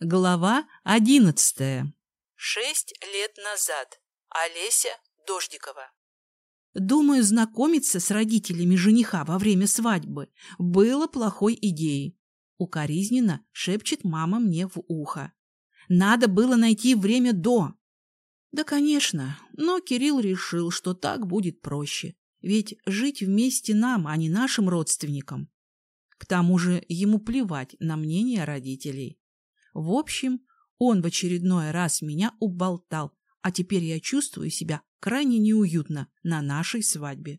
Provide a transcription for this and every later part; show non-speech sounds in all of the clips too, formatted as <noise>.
Глава одиннадцатая. Шесть лет назад. Олеся Дождикова. Думаю, знакомиться с родителями жениха во время свадьбы было плохой идеей. Укоризненно шепчет мама мне в ухо. Надо было найти время до. Да, конечно, но Кирилл решил, что так будет проще. Ведь жить вместе нам, а не нашим родственникам. К тому же ему плевать на мнение родителей. В общем, он в очередной раз меня уболтал, а теперь я чувствую себя крайне неуютно на нашей свадьбе.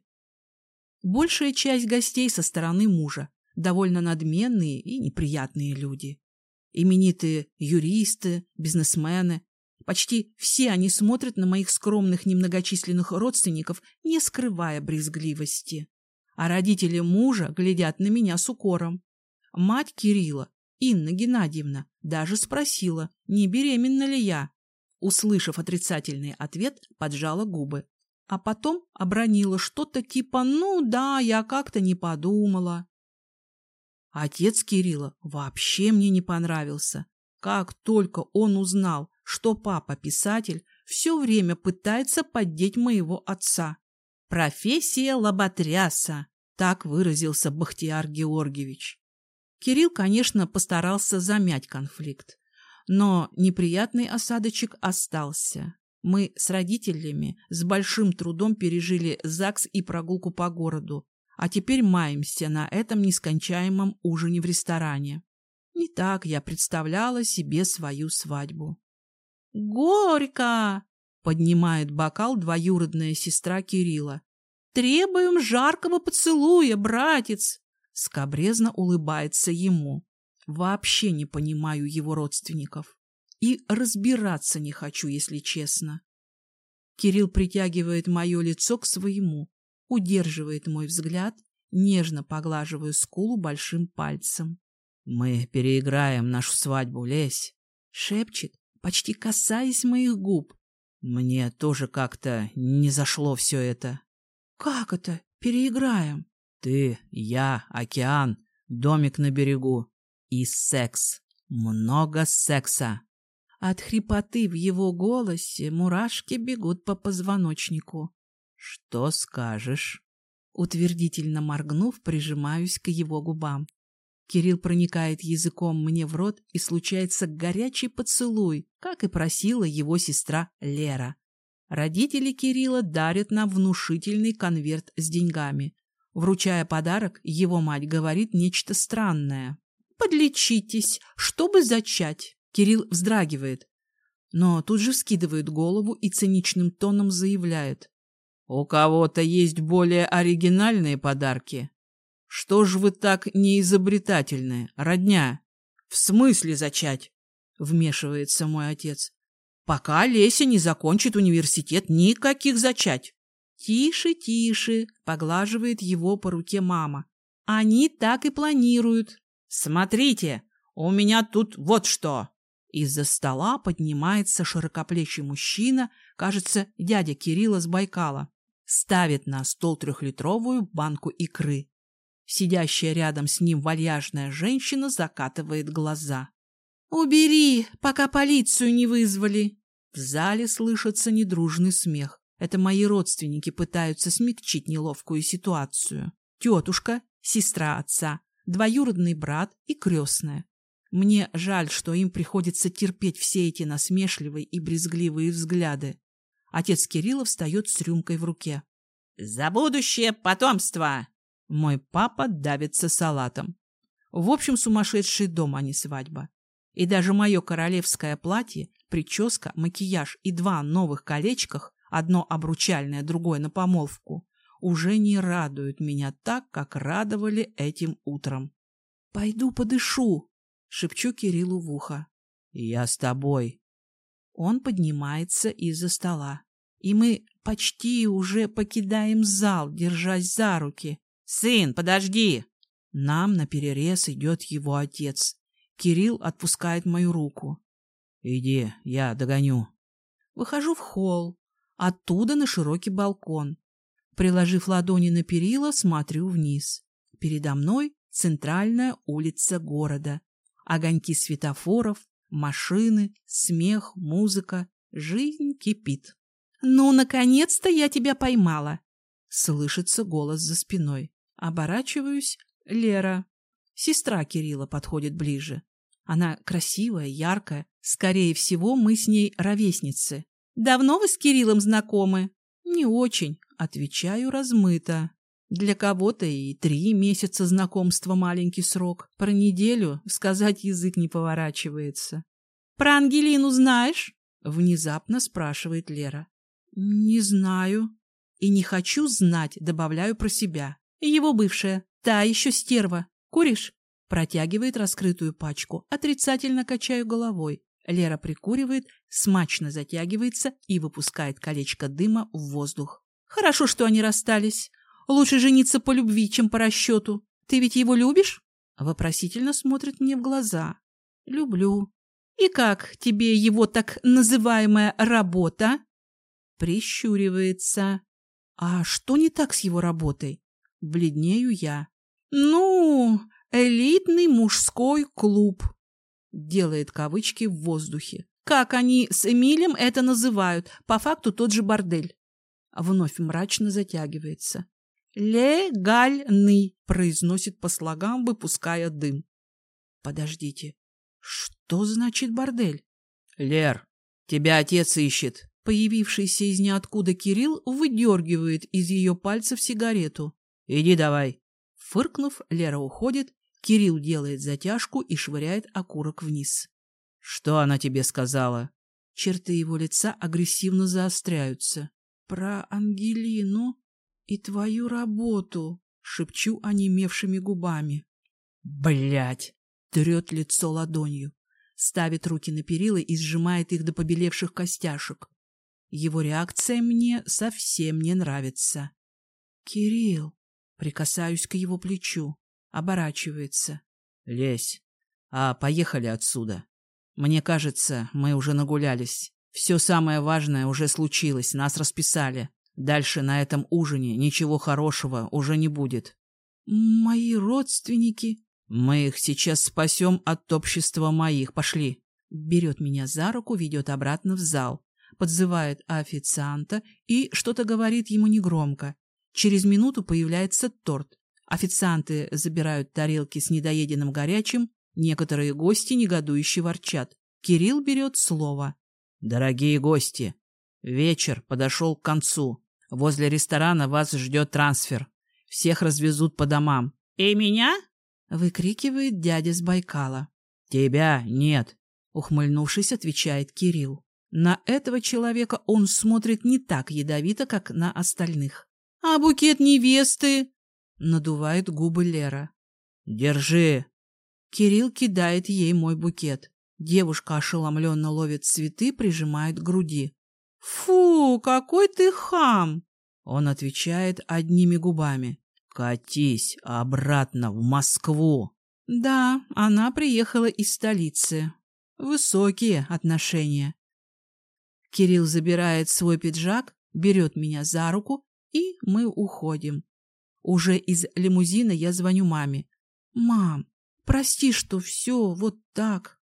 Большая часть гостей со стороны мужа довольно надменные и неприятные люди. Именитые юристы, бизнесмены. Почти все они смотрят на моих скромных немногочисленных родственников, не скрывая брезгливости. А родители мужа глядят на меня с укором. Мать Кирилла Инна Геннадьевна даже спросила, не беременна ли я. Услышав отрицательный ответ, поджала губы. А потом обронила что-то типа «ну да, я как-то не подумала». Отец Кирилла вообще мне не понравился. Как только он узнал, что папа писатель, все время пытается поддеть моего отца. «Профессия лоботряса», — так выразился Бахтияр Георгиевич. Кирилл, конечно, постарался замять конфликт, но неприятный осадочек остался. Мы с родителями с большим трудом пережили ЗАГС и прогулку по городу, а теперь маемся на этом нескончаемом ужине в ресторане. Не так я представляла себе свою свадьбу. «Горько!» — поднимает бокал двоюродная сестра Кирилла. «Требуем жаркого поцелуя, братец!» Скобрезно улыбается ему. Вообще не понимаю его родственников. И разбираться не хочу, если честно. Кирилл притягивает мое лицо к своему, удерживает мой взгляд, нежно поглаживая скулу большим пальцем. «Мы переиграем нашу свадьбу, лезь!» — шепчет, почти касаясь моих губ. «Мне тоже как-то не зашло все это». «Как это? Переиграем?» Ты, я, океан, домик на берегу и секс. Много секса. От хрипоты в его голосе мурашки бегут по позвоночнику. Что скажешь? Утвердительно моргнув, прижимаюсь к его губам. Кирилл проникает языком мне в рот и случается горячий поцелуй, как и просила его сестра Лера. Родители Кирилла дарят нам внушительный конверт с деньгами. Вручая подарок, его мать говорит нечто странное. «Подлечитесь, чтобы зачать!» Кирилл вздрагивает, но тут же вскидывает голову и циничным тоном заявляет. «У кого-то есть более оригинальные подарки. Что ж вы так неизобретательны, родня?» «В смысле зачать?» — вмешивается мой отец. «Пока Леся не закончит университет, никаких зачать!» «Тише, тише!» — поглаживает его по руке мама. «Они так и планируют!» «Смотрите, у меня тут вот что!» Из-за стола поднимается широкоплечий мужчина, кажется, дядя Кирилла с Байкала. Ставит на стол трехлитровую банку икры. Сидящая рядом с ним вальяжная женщина закатывает глаза. «Убери, пока полицию не вызвали!» В зале слышится недружный смех. Это мои родственники пытаются смягчить неловкую ситуацию. Тетушка, сестра отца, двоюродный брат и крестная. Мне жаль, что им приходится терпеть все эти насмешливые и брезгливые взгляды. Отец Кирилла встает с рюмкой в руке. «За будущее потомство!» Мой папа давится салатом. В общем, сумасшедший дом, а не свадьба. И даже мое королевское платье, прическа, макияж и два новых колечках одно обручальное, другое на помолвку, уже не радуют меня так, как радовали этим утром. — Пойду подышу, — шепчу Кириллу в ухо. — Я с тобой. Он поднимается из-за стола, и мы почти уже покидаем зал, держась за руки. — Сын, подожди! Нам на перерез идет его отец. Кирилл отпускает мою руку. — Иди, я догоню. Выхожу в холл, Оттуда на широкий балкон. Приложив ладони на перила, смотрю вниз. Передо мной центральная улица города. Огоньки светофоров, Машины, смех, музыка. Жизнь кипит. «Ну, наконец-то я тебя поймала!» Слышится голос за спиной. Оборачиваюсь. Лера. Сестра Кирилла подходит ближе. Она красивая, яркая. Скорее всего, мы с ней ровесницы. «Давно вы с Кириллом знакомы?» «Не очень», — отвечаю размыто. Для кого-то и три месяца знакомства маленький срок. Про неделю сказать язык не поворачивается. «Про Ангелину знаешь?» — внезапно спрашивает Лера. «Не знаю. И не хочу знать», — добавляю про себя. «Его бывшая, та еще стерва. Куришь?» Протягивает раскрытую пачку. Отрицательно качаю головой. Лера прикуривает, смачно затягивается и выпускает колечко дыма в воздух. «Хорошо, что они расстались. Лучше жениться по любви, чем по расчету. Ты ведь его любишь?» Вопросительно смотрит мне в глаза. «Люблю». «И как тебе его так называемая работа?» Прищуривается. «А что не так с его работой?» Бледнею я. «Ну, элитный мужской клуб», делает кавычки в воздухе. Как они с Эмилем это называют? По факту тот же бордель. Вновь мрачно затягивается. «Легальный», — произносит по слогам, выпуская дым. «Подождите, что значит бордель?» «Лер, тебя отец ищет». Появившийся из ниоткуда Кирилл выдергивает из ее пальцев сигарету. «Иди давай». Фыркнув, Лера уходит, Кирилл делает затяжку и швыряет окурок вниз. «Что она тебе сказала?» Черты его лица агрессивно заостряются. «Про Ангелину и твою работу», — шепчу онемевшими губами. Блять! Трет лицо ладонью, ставит руки на перила и сжимает их до побелевших костяшек. Его реакция мне совсем не нравится. «Кирилл!» Прикасаюсь к его плечу. Оборачивается. «Лезь. А поехали отсюда. Мне кажется, мы уже нагулялись. Все самое важное уже случилось, нас расписали. Дальше на этом ужине ничего хорошего уже не будет». «Мои родственники...» «Мы их сейчас спасем от общества моих. Пошли». Берет меня за руку, ведет обратно в зал. Подзывает официанта и что-то говорит ему негромко. Через минуту появляется торт. Официанты забирают тарелки с недоеденным горячим, некоторые гости негодующе ворчат. Кирилл берет слово. «Дорогие гости, вечер подошел к концу. Возле ресторана вас ждет трансфер. Всех развезут по домам». «И меня?» — выкрикивает дядя с Байкала. «Тебя нет», — ухмыльнувшись, отвечает Кирилл. На этого человека он смотрит не так ядовито, как на остальных. «А букет невесты?» Надувает губы Лера. «Держи!» Кирилл кидает ей мой букет. Девушка ошеломленно ловит цветы, прижимает к груди. «Фу, какой ты хам!» Он отвечает одними губами. «Катись обратно в Москву!» Да, она приехала из столицы. Высокие отношения. Кирилл забирает свой пиджак, берет меня за руку, и мы уходим. Уже из лимузина я звоню маме. «Мам, прости, что все вот так».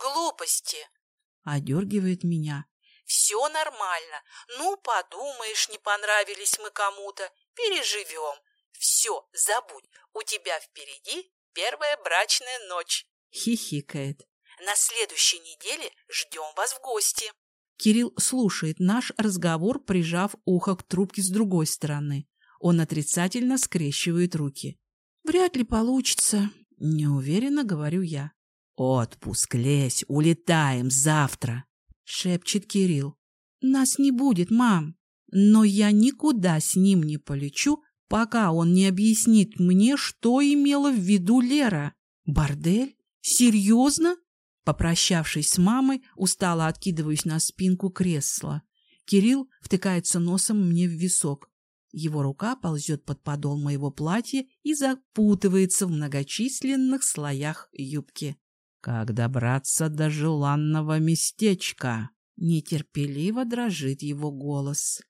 «Глупости», — одергивает меня. «Все нормально. Ну, подумаешь, не понравились мы кому-то. Переживем. Все, забудь. У тебя впереди первая брачная ночь». Хихикает. «На следующей неделе ждем вас в гости». Кирилл слушает наш разговор, прижав ухо к трубке с другой стороны. Он отрицательно скрещивает руки. «Вряд ли получится», — неуверенно говорю я. «Отпуск, лезь, улетаем завтра», — шепчет Кирилл. «Нас не будет, мам, но я никуда с ним не полечу, пока он не объяснит мне, что имела в виду Лера. Бордель? Серьезно?» Попрощавшись с мамой, устало откидываюсь на спинку кресла. Кирилл втыкается носом мне в висок. Его рука ползет под подол моего платья и запутывается в многочисленных слоях юбки. «Как добраться до желанного местечка?» Нетерпеливо дрожит его голос.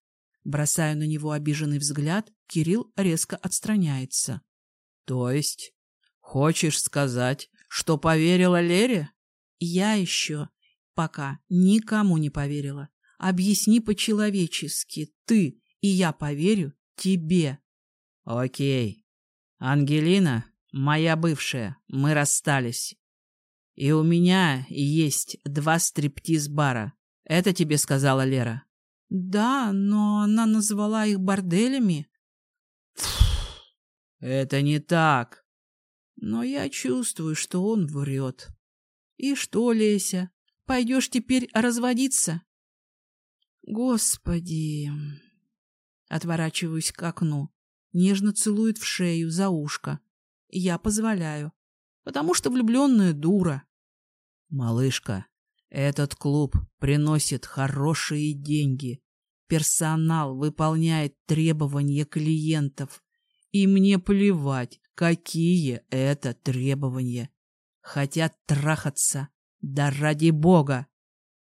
Бросаю на него обиженный взгляд, Кирилл резко отстраняется. «То есть, хочешь сказать, что поверила Лере?» Я еще пока никому не поверила. Объясни по-человечески, ты, и я поверю тебе. Окей. Ангелина, моя бывшая, мы расстались. И у меня есть два стриптиз-бара. Это тебе сказала Лера? Да, но она назвала их борделями. Это не так. Но я чувствую, что он врет. И что, Леся, пойдешь теперь разводиться? Господи! Отворачиваюсь к окну. Нежно целует в шею, за ушко. Я позволяю. Потому что влюбленная дура. Малышка, этот клуб приносит хорошие деньги. Персонал выполняет требования клиентов. И мне плевать, какие это требования. Хотят трахаться. Да ради бога.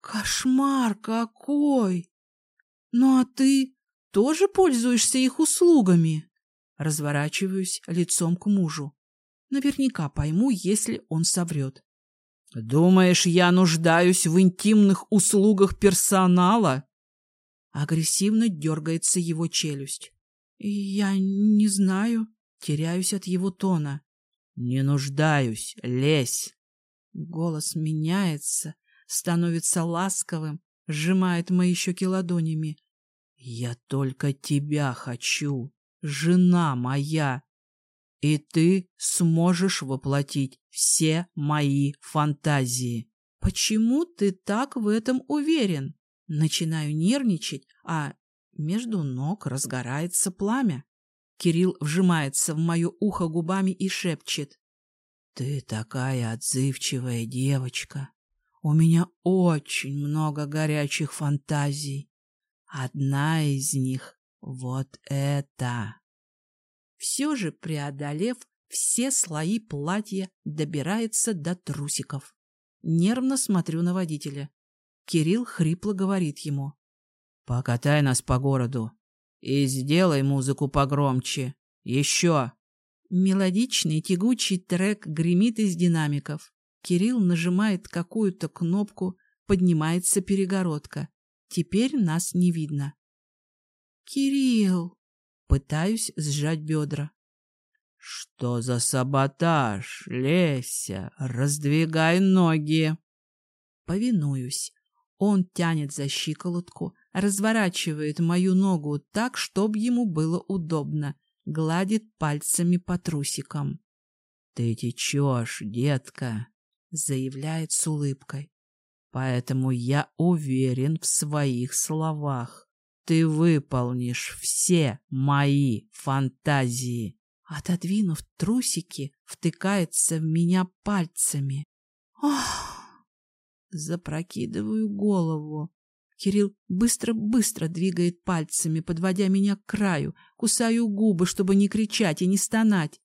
Кошмар какой! Ну а ты тоже пользуешься их услугами? Разворачиваюсь лицом к мужу. Наверняка пойму, если он соврет. Думаешь, я нуждаюсь в интимных услугах персонала? Агрессивно дергается его челюсть. Я не знаю. Теряюсь от его тона. Не нуждаюсь. Лезь. Голос меняется, становится ласковым, сжимает мои щеки ладонями. Я только тебя хочу, жена моя. И ты сможешь воплотить все мои фантазии. Почему ты так в этом уверен? Начинаю нервничать, а между ног разгорается пламя. Кирилл вжимается в мое ухо губами и шепчет. Ты такая отзывчивая девочка. У меня очень много горячих фантазий. Одна из них — вот эта. Все же, преодолев все слои платья, добирается до трусиков. Нервно смотрю на водителя. Кирилл хрипло говорит ему. «Покатай нас по городу и сделай музыку погромче. Еще!» Мелодичный тягучий трек гремит из динамиков. Кирилл нажимает какую-то кнопку, поднимается перегородка. Теперь нас не видно. «Кирилл!» Пытаюсь сжать бедра. «Что за саботаж, Леся? Раздвигай ноги!» Повинуюсь. Он тянет за щиколотку, разворачивает мою ногу так, чтобы ему было удобно, гладит пальцами по трусикам. — Ты течешь, детка, — заявляет с улыбкой. — Поэтому я уверен в своих словах. Ты выполнишь все мои фантазии. Отодвинув трусики, втыкается в меня пальцами. Ох! Запрокидываю голову. Кирилл быстро-быстро двигает пальцами, подводя меня к краю. Кусаю губы, чтобы не кричать и не стонать.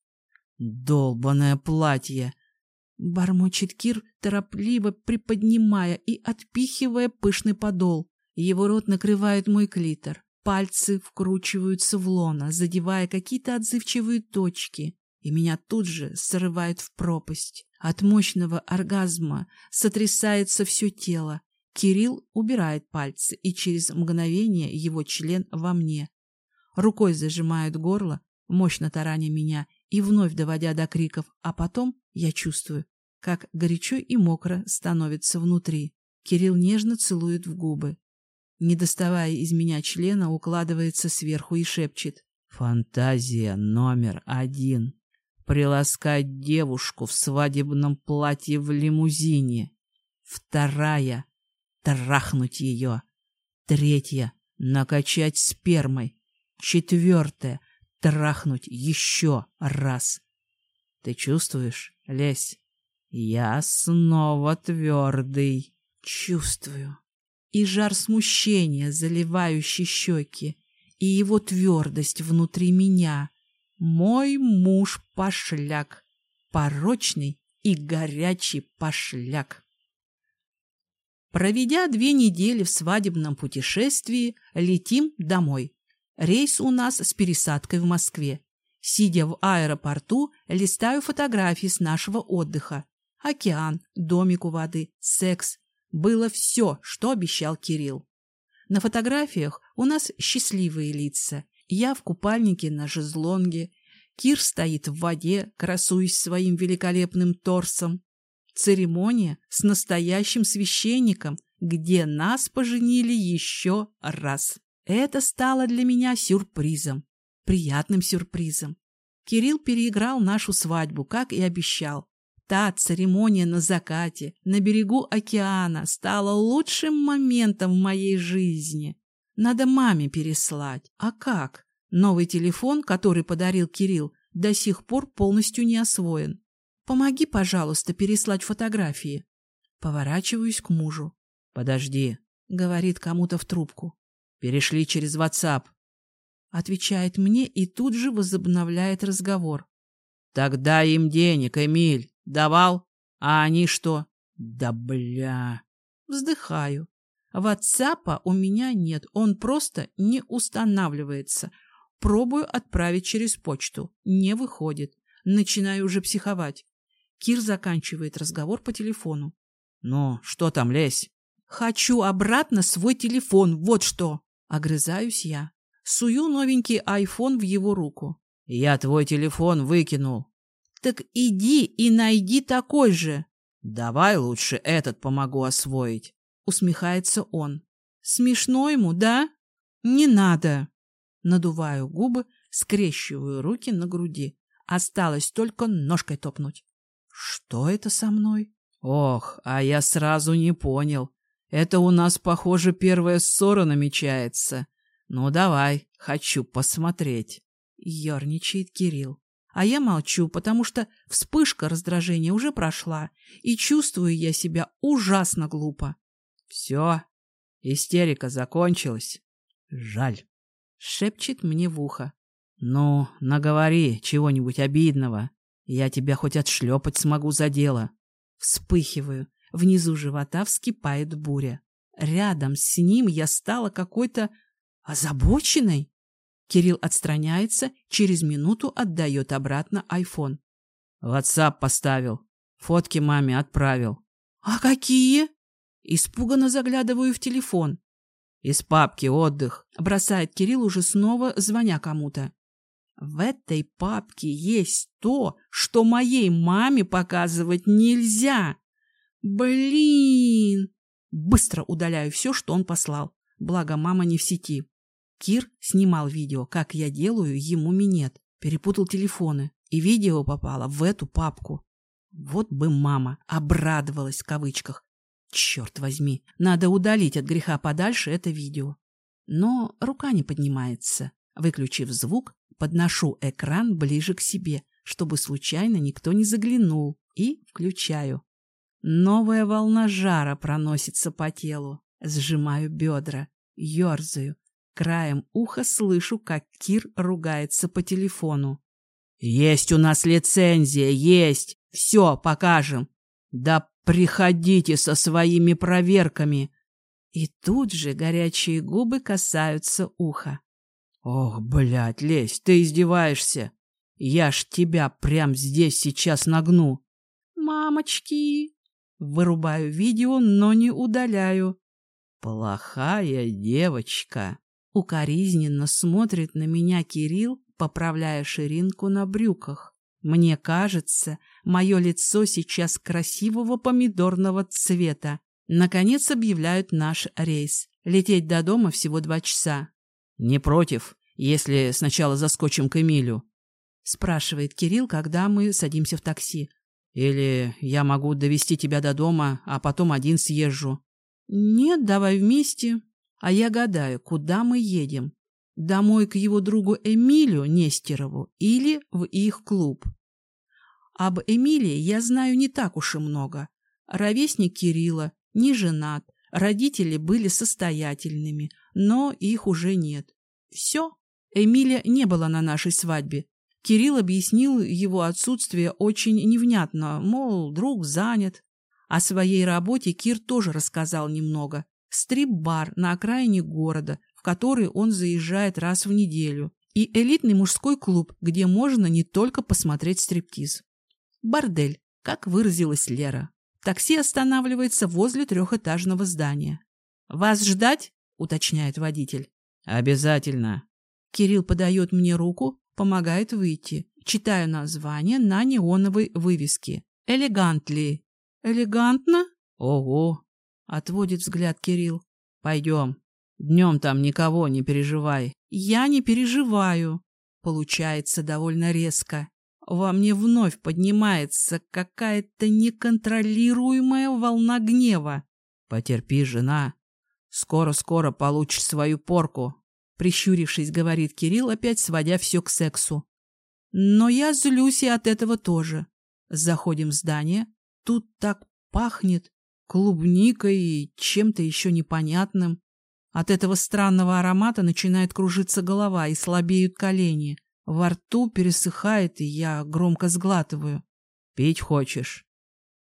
«Долбанное платье!» Бормочет Кир, торопливо приподнимая и отпихивая пышный подол. Его рот накрывает мой клитор. Пальцы вкручиваются в лона, задевая какие-то отзывчивые точки, и меня тут же срывает в пропасть. От мощного оргазма сотрясается все тело. Кирилл убирает пальцы, и через мгновение его член во мне. Рукой зажимает горло, мощно тараня меня и вновь доводя до криков, а потом я чувствую, как горячо и мокро становится внутри. Кирилл нежно целует в губы. Не доставая из меня члена, укладывается сверху и шепчет. «Фантазия номер один приласкать девушку в свадебном платье в лимузине. Вторая — трахнуть ее. Третья — накачать спермой. Четвертая — трахнуть еще раз. Ты чувствуешь, Лесь? Я снова твердый. Чувствую. И жар смущения, заливающий щеки, и его твердость внутри меня — мой муж пошляк, порочный и горячий пошляк. Проведя две недели в свадебном путешествии, летим домой. Рейс у нас с пересадкой в Москве. Сидя в аэропорту, листаю фотографии с нашего отдыха. Океан, домик у воды, секс. Было все, что обещал Кирилл. На фотографиях у нас счастливые лица. Я в купальнике на жезлонге. Кир стоит в воде, красуясь своим великолепным торсом. Церемония с настоящим священником, где нас поженили еще раз. Это стало для меня сюрпризом, приятным сюрпризом. Кирилл переиграл нашу свадьбу, как и обещал. Та церемония на закате, на берегу океана, стала лучшим моментом в моей жизни. Надо маме переслать. А как? Новый телефон, который подарил Кирилл, до сих пор полностью не освоен. Помоги, пожалуйста, переслать фотографии. Поворачиваюсь к мужу. Подожди, говорит кому-то в трубку. Перешли через WhatsApp. Отвечает мне и тут же возобновляет разговор. Тогда им денег, Эмиль. Давал? А они что? Да бля. Вздыхаю. Ватсапа у меня нет, он просто не устанавливается. Пробую отправить через почту. Не выходит. Начинаю уже психовать. Кир заканчивает разговор по телефону. Ну, что там, лезь? Хочу обратно свой телефон, вот что. Огрызаюсь я. Сую новенький айфон в его руку. Я твой телефон выкинул. Так иди и найди такой же. Давай лучше этот помогу освоить. Усмехается он. Смешно ему, да? Не надо. Надуваю губы, скрещиваю руки на груди. Осталось только ножкой топнуть. Что это со мной? Ох, а я сразу не понял. Это у нас, похоже, первая ссора намечается. Ну, давай, хочу посмотреть. Ёрничает Кирилл. А я молчу, потому что вспышка раздражения уже прошла, и чувствую я себя ужасно глупо. Все, истерика закончилась. Жаль. Шепчет мне в ухо. Ну, наговори чего-нибудь обидного. Я тебя хоть отшлепать смогу за дело. Вспыхиваю. Внизу живота вскипает буря. Рядом с ним я стала какой-то озабоченной. Кирилл отстраняется, через минуту отдает обратно айфон. WhatsApp поставил. Фотки маме отправил. А какие? Испуганно заглядываю в телефон. Из папки отдых. Бросает Кирилл уже снова, звоня кому-то. В этой папке есть то, что моей маме показывать нельзя. Блин! Быстро удаляю все, что он послал. Благо, мама не в сети. Кир снимал видео, как я делаю ему минет. Перепутал телефоны. И видео попало в эту папку. Вот бы мама обрадовалась в кавычках. Черт возьми, надо удалить от греха подальше это видео. Но рука не поднимается. Выключив звук, подношу экран ближе к себе, чтобы случайно никто не заглянул, и включаю. Новая волна жара проносится по телу. Сжимаю бедра, ерзаю, Краем уха слышу, как Кир ругается по телефону. «Есть у нас лицензия, есть! Все, покажем! Да приходите со своими проверками!» И тут же горячие губы касаются уха. «Ох, блядь, Лесь, ты издеваешься! Я ж тебя прям здесь сейчас нагну!» «Мамочки!» Вырубаю видео, но не удаляю. «Плохая девочка!» Укоризненно смотрит на меня Кирилл, поправляя ширинку на брюках. Мне кажется, мое лицо сейчас красивого помидорного цвета. Наконец объявляют наш рейс. Лететь до дома всего два часа. «Не против, если сначала заскочим к Эмилю?» спрашивает Кирилл, когда мы садимся в такси. «Или я могу довести тебя до дома, а потом один съезжу?» «Нет, давай вместе. А я гадаю, куда мы едем? Домой к его другу Эмилию Нестерову или в их клуб? Об Эмилии я знаю не так уж и много. Ровесник Кирилла, не женат, родители были состоятельными, но их уже нет. Все. Эмилия не была на нашей свадьбе. Кирилл объяснил его отсутствие очень невнятно, мол, друг занят. О своей работе Кир тоже рассказал немного, стрип-бар на окраине города, в который он заезжает раз в неделю, и элитный мужской клуб, где можно не только посмотреть стриптиз. Бордель, как выразилась Лера. Такси останавливается возле трехэтажного здания. «Вас ждать?» — уточняет водитель. «Обязательно». Кирилл подает мне руку, помогает выйти. Читаю название на неоновой вывеске. «Элегантли». «Элегантно?» «Ого!» — отводит взгляд Кирилл. «Пойдем. Днем там никого, не переживай». «Я не переживаю». Получается довольно резко. Во мне вновь поднимается какая-то неконтролируемая волна гнева. «Потерпи, жена. Скоро-скоро получишь свою порку», — прищурившись, говорит Кирилл, опять сводя все к сексу. Но я злюсь и от этого тоже. Заходим в здание. Тут так пахнет клубникой и чем-то еще непонятным. От этого странного аромата начинает кружиться голова и слабеют колени. Во рту пересыхает, и я громко сглатываю. «Пить хочешь?»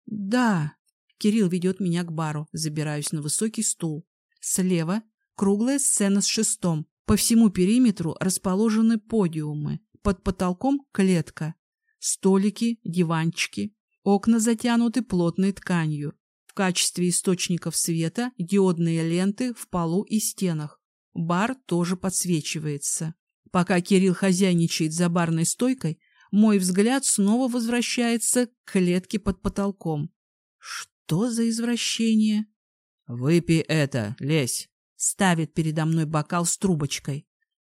«Да». Кирилл ведет меня к бару. Забираюсь на высокий стул. Слева круглая сцена с шестом. По всему периметру расположены подиумы. Под потолком клетка. Столики, диванчики. Окна затянуты плотной тканью. В качестве источников света диодные ленты в полу и стенах. Бар тоже подсвечивается. Пока Кирилл хозяйничает за барной стойкой, мой взгляд снова возвращается к клетке под потолком. Что за извращение? «Выпей это, лезь!» Ставит передо мной бокал с трубочкой.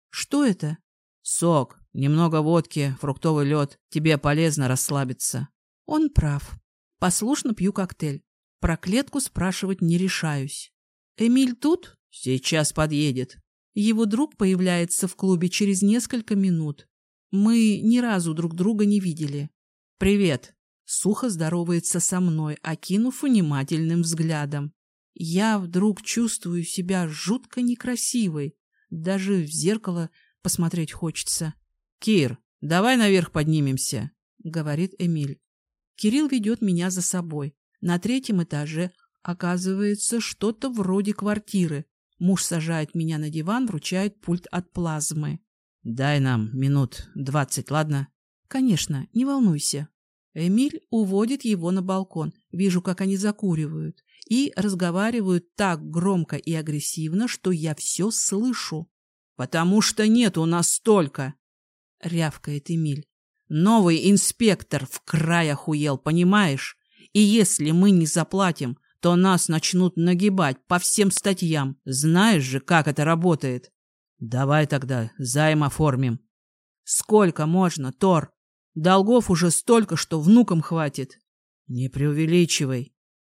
«Что это?» «Сок, немного водки, фруктовый лед. Тебе полезно расслабиться». Он прав. Послушно пью коктейль. Про клетку спрашивать не решаюсь. «Эмиль тут?» «Сейчас подъедет». Его друг появляется в клубе через несколько минут. Мы ни разу друг друга не видели. «Привет!» Сухо здоровается со мной, окинув внимательным взглядом. Я вдруг чувствую себя жутко некрасивой. Даже в зеркало посмотреть хочется. «Кир, давай наверх поднимемся», — говорит Эмиль. Кирилл ведет меня за собой. На третьем этаже оказывается что-то вроде квартиры. Муж сажает меня на диван, вручает пульт от плазмы. «Дай нам минут двадцать, ладно?» «Конечно, не волнуйся». Эмиль уводит его на балкон. Вижу, как они закуривают. И разговаривают так громко и агрессивно, что я все слышу. «Потому что нет у нас столько!» — рявкает Эмиль. «Новый инспектор в край охуел, понимаешь? И если мы не заплатим, то нас начнут нагибать по всем статьям. Знаешь же, как это работает. Давай тогда займ оформим. Сколько можно, Тор? Долгов уже столько, что внукам хватит. Не преувеличивай.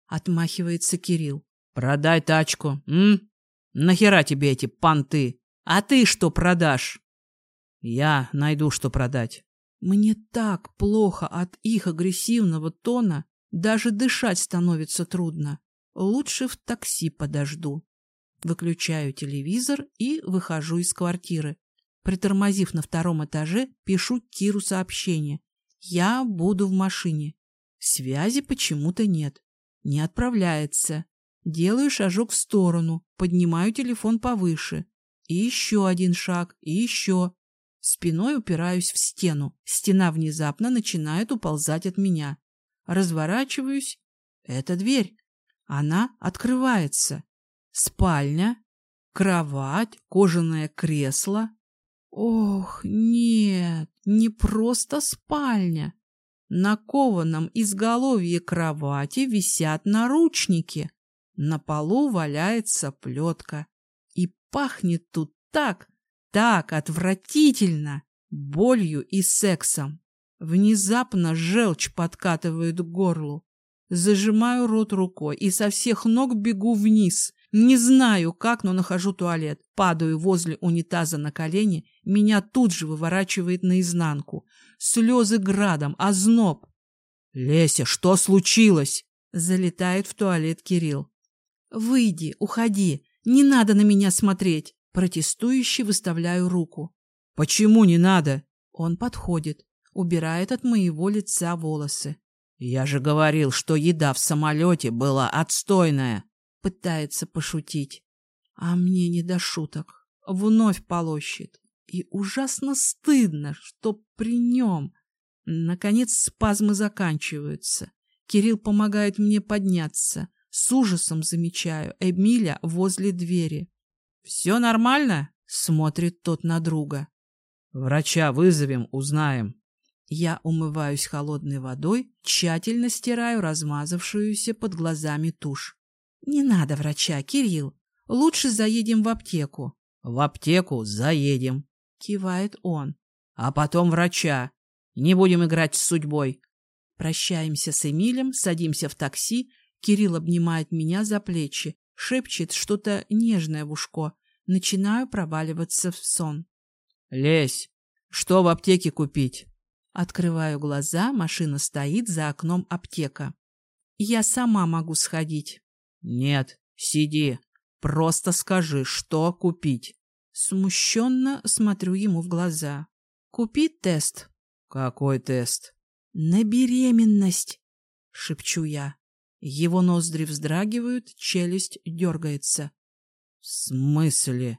Отмахивается Кирилл. Продай тачку, м? Нахера тебе эти понты? А ты что продашь? Я найду, что продать. Мне так плохо от их агрессивного тона, даже дышать становится трудно. Лучше в такси подожду. Выключаю телевизор и выхожу из квартиры. Притормозив на втором этаже, пишу Киру сообщение. Я буду в машине. Связи почему-то нет. Не отправляется. Делаю шажок в сторону, поднимаю телефон повыше. И еще один шаг, и еще. Спиной упираюсь в стену. Стена внезапно начинает уползать от меня. Разворачиваюсь. Это дверь. Она открывается. Спальня, кровать, кожаное кресло. Ох, нет, не просто спальня. На кованом изголовье кровати висят наручники. На полу валяется плетка. И пахнет тут так, так отвратительно, болью и сексом. Внезапно желчь подкатывает к горлу. Зажимаю рот рукой и со всех ног бегу вниз. Не знаю как, но нахожу туалет. Падаю возле унитаза на колени. Меня тут же выворачивает наизнанку. Слезы градом, озноб. «Леся, что случилось?» Залетает в туалет Кирилл. «Выйди, уходи. Не надо на меня смотреть». Протестующе выставляю руку. «Почему не надо?» Он подходит убирает от моего лица волосы. «Я же говорил, что еда в самолете была отстойная!» Пытается пошутить. А мне не до шуток. Вновь полощет. И ужасно стыдно, что при нем. Наконец спазмы заканчиваются. Кирилл помогает мне подняться. С ужасом замечаю Эмиля возле двери. «Все нормально?» — смотрит тот на друга. «Врача вызовем, узнаем». Я умываюсь холодной водой, тщательно стираю размазавшуюся под глазами тушь. «Не надо врача, Кирилл. Лучше заедем в аптеку». «В аптеку заедем», — кивает он. «А потом врача. Не будем играть с судьбой». Прощаемся с Эмилем, садимся в такси. Кирилл обнимает меня за плечи, шепчет что-то нежное в ушко. Начинаю проваливаться в сон. «Лезь! Что в аптеке купить?» Открываю глаза, машина стоит за окном аптека. Я сама могу сходить. Нет, сиди. Просто скажи, что купить. Смущенно смотрю ему в глаза. Купи тест. Какой тест? На беременность, шепчу я. Его ноздри вздрагивают, челюсть дергается. В смысле?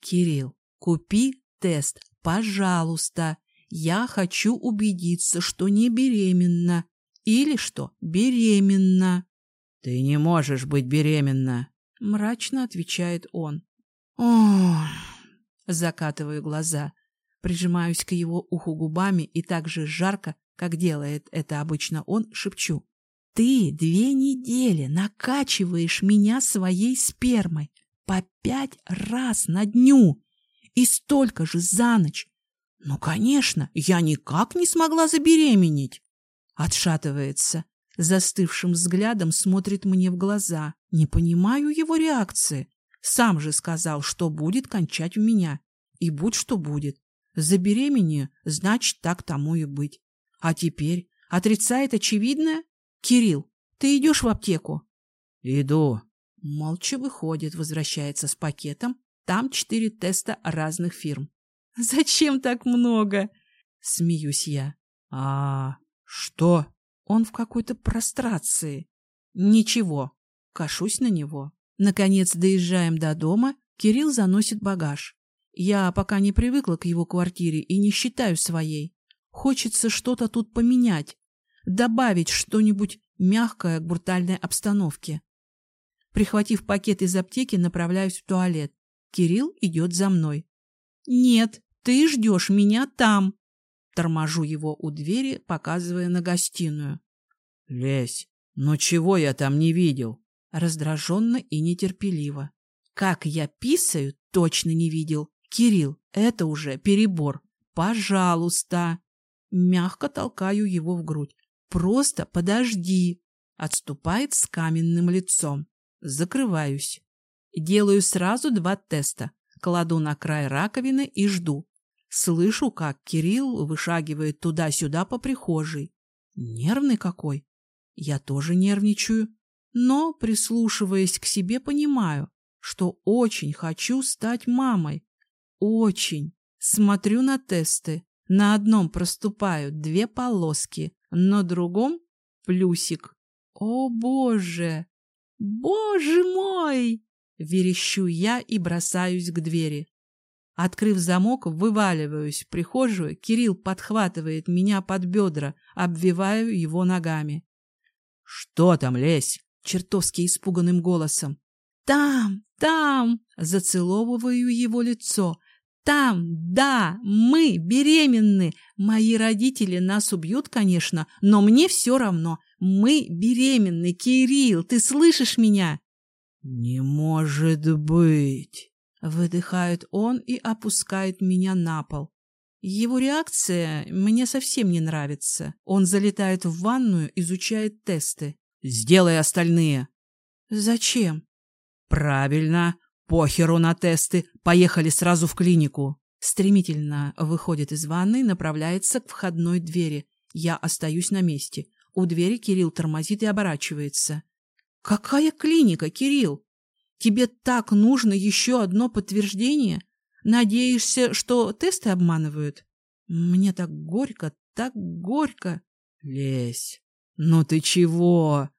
Кирилл, купи тест, пожалуйста. Я хочу убедиться, что не беременна. Или что беременна. Ты не можешь быть беременна. Мрачно отвечает он. Ох, закатываю глаза. Прижимаюсь к его уху губами и так же жарко, как делает это обычно он, шепчу. Ты две недели накачиваешь меня своей спермой по пять раз на дню и столько же за ночь. Ну, конечно, я никак не смогла забеременеть. Отшатывается, застывшим взглядом смотрит мне в глаза. Не понимаю его реакции. Сам же сказал, что будет кончать у меня. И будь что будет. Забеременею, значит, так тому и быть. А теперь отрицает очевидное? Кирилл, ты идешь в аптеку? Иду. Молча выходит, возвращается с пакетом. Там четыре теста разных фирм. <laughs> Зачем так много? Смеюсь я. А, что? Он в какой-то прострации. Ничего. Кашусь на него. Наконец доезжаем до дома. Кирилл заносит багаж. Я пока не привыкла к его квартире и не считаю своей. Хочется что-то тут поменять. Добавить что-нибудь мягкое к брутальной обстановке. Прихватив пакет из аптеки, направляюсь в туалет. Кирилл идет за мной. «Нет, ты ждешь меня там!» Торможу его у двери, показывая на гостиную. «Лезь! Но чего я там не видел?» Раздраженно и нетерпеливо. «Как я писаю, точно не видел. Кирилл, это уже перебор. Пожалуйста!» Мягко толкаю его в грудь. «Просто подожди!» Отступает с каменным лицом. Закрываюсь. Делаю сразу два теста. Кладу на край раковины и жду. Слышу, как Кирилл вышагивает туда-сюда по прихожей. Нервный какой. Я тоже нервничаю. Но, прислушиваясь к себе, понимаю, что очень хочу стать мамой. Очень. Смотрю на тесты. На одном проступают две полоски, на другом — плюсик. О, боже! Боже мой! Верещу я и бросаюсь к двери. Открыв замок, вываливаюсь в прихожую. Кирилл подхватывает меня под бедра, обвиваю его ногами. — Что там, лезь? — чертовски испуганным голосом. — Там, там! — зацеловываю его лицо. — Там, да, мы беременны. Мои родители нас убьют, конечно, но мне все равно. Мы беременны, Кирилл, ты слышишь меня? — Не может быть! Выдыхает он и опускает меня на пол. Его реакция мне совсем не нравится. Он залетает в ванную, изучает тесты. «Сделай остальные». «Зачем?» «Правильно. Похеру на тесты. Поехали сразу в клинику». Стремительно выходит из ванной, направляется к входной двери. Я остаюсь на месте. У двери Кирилл тормозит и оборачивается. «Какая клиника, Кирилл?» Тебе так нужно еще одно подтверждение? Надеешься, что тесты обманывают? Мне так горько, так горько. Лезь. Ну ты чего?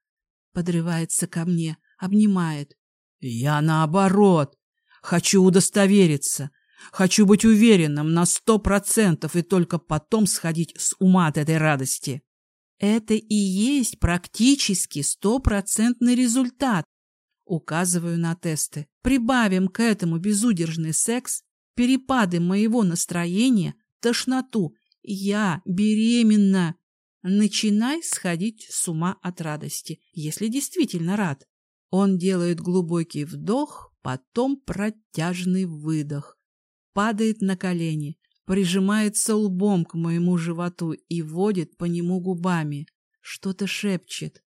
Подрывается ко мне, обнимает. Я наоборот. Хочу удостовериться. Хочу быть уверенным на сто процентов и только потом сходить с ума от этой радости. Это и есть практически стопроцентный результат. Указываю на тесты. Прибавим к этому безудержный секс, перепады моего настроения, тошноту. Я беременна. Начинай сходить с ума от радости, если действительно рад. Он делает глубокий вдох, потом протяжный выдох. Падает на колени, прижимается лбом к моему животу и водит по нему губами. Что-то шепчет.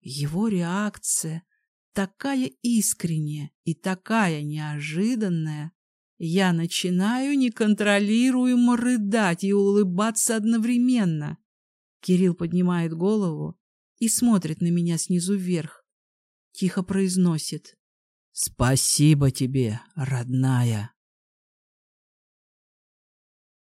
Его реакция такая искренняя и такая неожиданная. Я начинаю неконтролируемо рыдать и улыбаться одновременно. Кирилл поднимает голову и смотрит на меня снизу вверх. Тихо произносит. «Спасибо тебе, родная».